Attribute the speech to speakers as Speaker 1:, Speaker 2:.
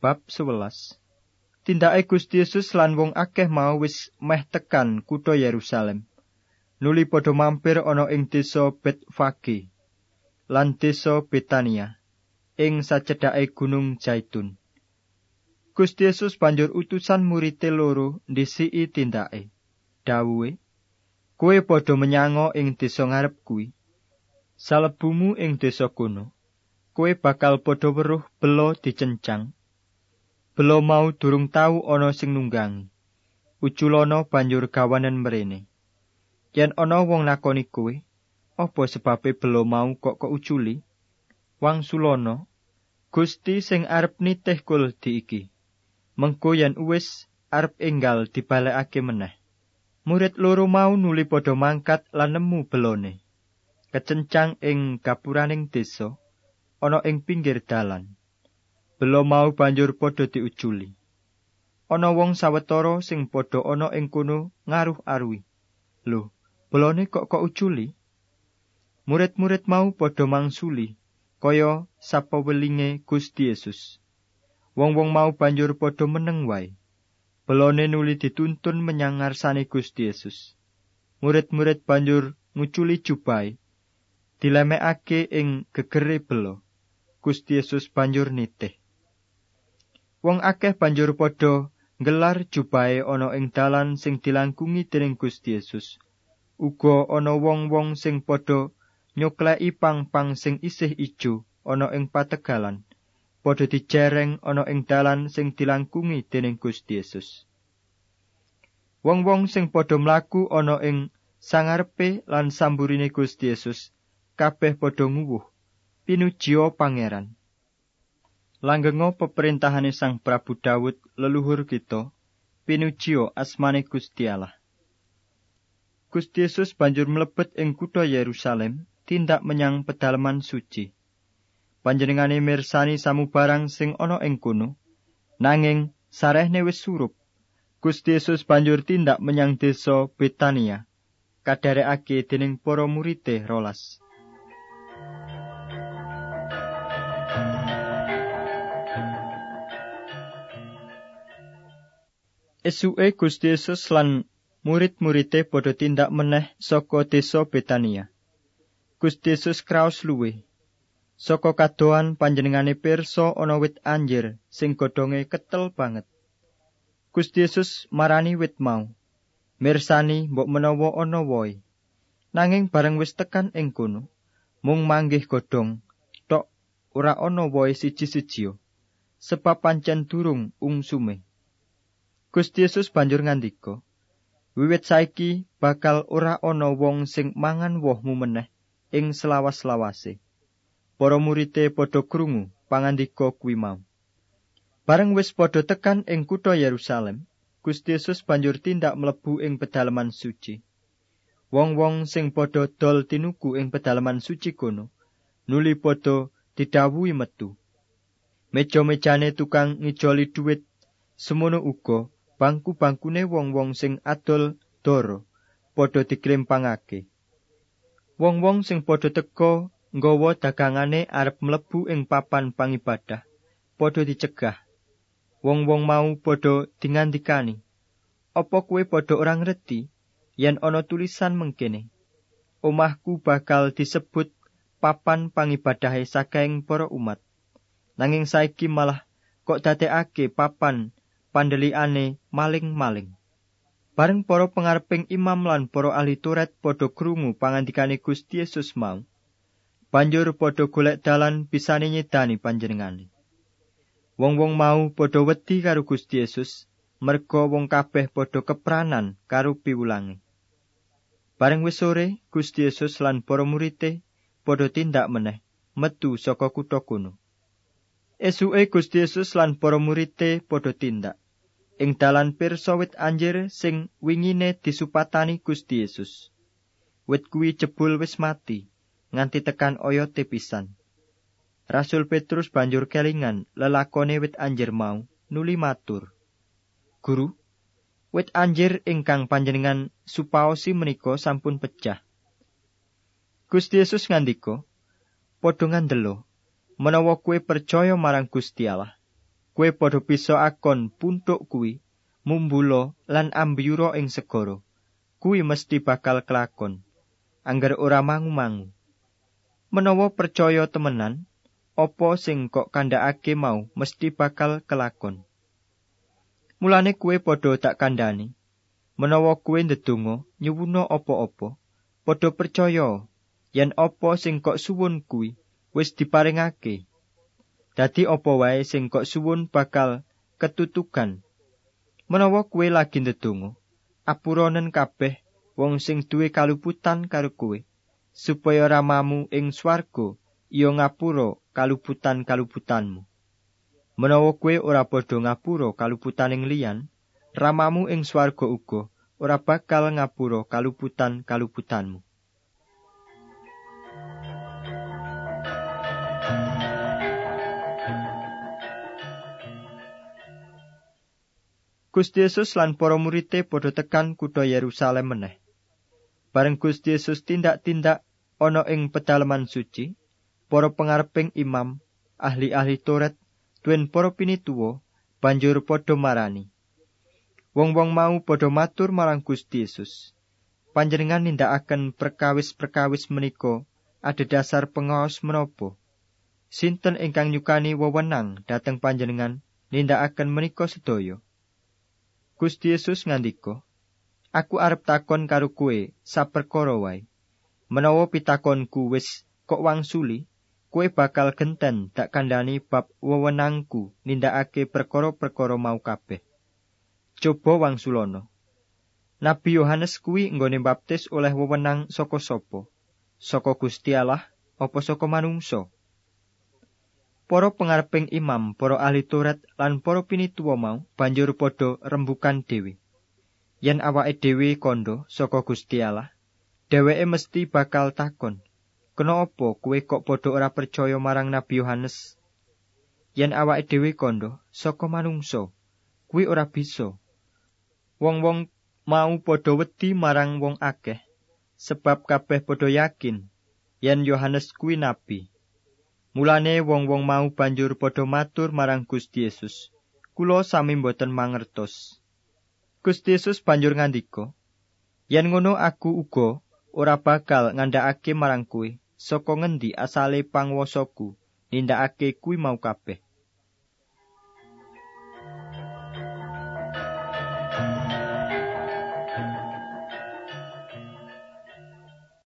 Speaker 1: Bab 11 Tindake Gusti Yesus lan wong akeh mau wis meh tekan kutha Yerusalem. Nuli padha mampir ana ing desa Betfage lan desa Betania ing sacedhake Gunung Zaitun. Gusti Yesus banjur utusan murid loro ndhisiki tindake. Dawuhe, "Kowe padha menyango ing desa ngarep kuwi. Salebumu ing desa kono, kowe bakal padha weruh belo dicencang." Belo mau durung tau ana sing nunggang. Uculana banjur gawanen mrene. Yen ana wong nakoni kowe, apa sebabe belo mau kok kok uculi? Wang sulana, Gusti sing arep nitih kul di iki. Mengko yen uwis arep enggal dibalekake meneh. Murid loro mau nuli padha mangkat lan nemu belone. Kecencang ing gapuraning desa ana ing pinggir dalan. Belo mau banjur padha diuculi. Ana wong sawetara sing padha ana ing kono ngaruh arwi. Lho, belone kok kok uculi? Murid-murid mau padha mangsuli kaya sapa welinge Gusti Yesus. Wong-wong mau banjur padha meneng wae. Belone nuli dituntun menyang ngarsane Gusti Yesus. Murid-murid banjur nguculi jubai. Dilemekake ing gegere belo. Gusti Yesus banjur nitih. Wong akeh banjur padha nggelar jubahe ana ing dalan sing dilangkungi dening Gusti Yesus. Uga ana wong-wong sing padha nyokleki pang-pang sing isih ijo ana ing pategalan. Padha dijereng ana ing dalan sing dilangkungi dening Gusti Yesus. Wong-wong sing padha mlaku ana ing sangarepe lan samburine Gusti Yesus kabeh padha nguwuh pinujiya pangeran. Langgengo peperintahane Sang Prabu Daud leluhur kita, pinujiyo asmane Gusti Allah. Gusti Yesus banjur mlebet ing kutha Yerusalem, tindak menyang pedalaman suci. Panjenengane mirsani samubarang sing ana ing kono, nanging sarehne wis surup. Gusti Yesus banjur tindak menyang desa Betania, kadarekake dening para murite rolas. Esuke Gusti Yesus lan murid-muride padha tindak meneh saka desa Betania. Gusti Yesus kraos luwe. Saka kadoan panjenengane pirsa ana wit anjir sing godhonge ketel banget. Gusti Yesus marani wit mau. Mirsani mbok menawa ana woe. Nanging bareng wis tekan ing kono, mung manggih godhong tok ora ana woe siji-siji. Sebab pancen durung ungsume. Gusti Yesus banjur ngandika, "Wiwit saiki bakal ora ana wong sing mangan wohmu meneh ing selawas-lawase." Para murite padha krungu pangandika kuwi mau. Bareng wis padha tekan ing kutha Yerusalem, Gusti Yesus banjur tindak mlebu ing pedalaman suci. Wong-wong sing padha dol tinuku ing pedalaman suci kono, nuli padha didhawuhi metu. Meja-mejane tukang ngijoli dhuwit semono uga bangku-bangkune wong-wong sing adol doro padha dikrempangake. Wong-wong sing padha teka nggawa dagangane arep mlebu ing papan pangibadah, padha dicegah. Wong-wong mau padha dingandikani, "Apa kowe padha ora ngerti yen ana tulisan mengkene? Omahku bakal disebut papan pangibadahe saking para umat. Nanging saiki malah kok dadekake papan pandelikane maling-maling. Bareng para pengareping imam lan para ahli Taurat padha krungu pangandikane Gusti Yesus mau. Banjur padha golek dalan bisane nyedani panjenengane. Wong-wong mau padha wedi karo Gusti Yesus, merga wong kabeh padha kepranan karo piwulange. Bareng wis sore, Gusti Yesus lan para murite padha tindak meneh metu saka kutha kuno. Esuke Gusti Yesus lan para murite padha tindak ing dalan pirsa wit anjir sing wingine disupatani Gusti Yesus. Wit kuwi jebul wis mati nganti tekan oyote pisan. Rasul Petrus banjur kelingan lelakone wit anjir mau nuli matur. Guru, wit anjir ingkang panjenengan supaosi menika sampun pecah. Gusti Yesus ngandika, "Padha ngandelo, menawa kowe percaya marang Gusti Allah, kue padha bisa akon puntuk kuwi mumbulo lan ambyura ing segara. Kuwi mesti bakal kelakon angger ora mangu-mangu. Menawa percaya temenan apa sing kok kandhakake mau mesti bakal kelakon. Mulane kue padha tak kandhani menawa kue ndedonga nyuwuna apa-apa padha percaya yen apa sing kok suwun kuwi wis diparingake Dadi apa wae sing kok suwun bakal ketutukan. Menawa kuwe lagi ndedonga, apuranen kabeh wong sing duwe kaluputan karo kuwe, supaya ramamu ing swarga iya ngapura kaluputan-kaluputanmu. Menawa kuwe ora padha ngapura kaluputaning liyan, ramamu ing swarga uga ora bakal ngapura kaluputan-kaluputanmu. Gusti Yesus lan para muridé padha tekan kutha Yerusalem meneh. Bareng Gusti Yesus tindak-tindak ana ing pedalaman suci, para pengareping imam, ahli-ahli Taurat, tuwin para pinituwa banjur padha marani. Wong-wong mau padha matur marang Gusti Yesus. Panjenengan nindakaken perkawis-perkawis menika ada dasar pengaos menapa? Sinten ingkang nyukani wewenang dhateng panjenengan nindakaken menika sedaya? Gusti Yesus ngandika, Aku arep takon karo kowe saperkara wae. Menawa pitakonku wis kok wangsuli, kowe bakal genten dak kandhani bab wewenangku nindakake perkara-perkara mau kabeh. Coba wangsulana. Nabi Yohanes kuwi nggone baptis oleh wewenang saka sapa? Saka Gusti Allah apa saka manungsa? Para pengareping imam, para ahli Taurat lan para pinituwa mau banjur padha rembukan dhewe. Yen awake dhewe kandha saka Gusti Allah, dheweke mesti bakal takon, "Kenapa kowe kok padha ora percaya marang Nabi Yohanes?" Yen awake dhewe kandha saka manungsa, kuwi ora bisa. Wong-wong mau padha wedi marang wong akeh, sebab kabeh padha yakin yen Yohanes kuwi nabi. Mulane wong-wong mau banjur padha matur marang Gusti Yesus. Kula sami mboten mangertos. Gusti Yesus banjur ngandika, "Yen ngono aku uga ora bakal ngandhakake marang kowe saka ngendi asale pangwasaku nindakake kuwi mau kabeh."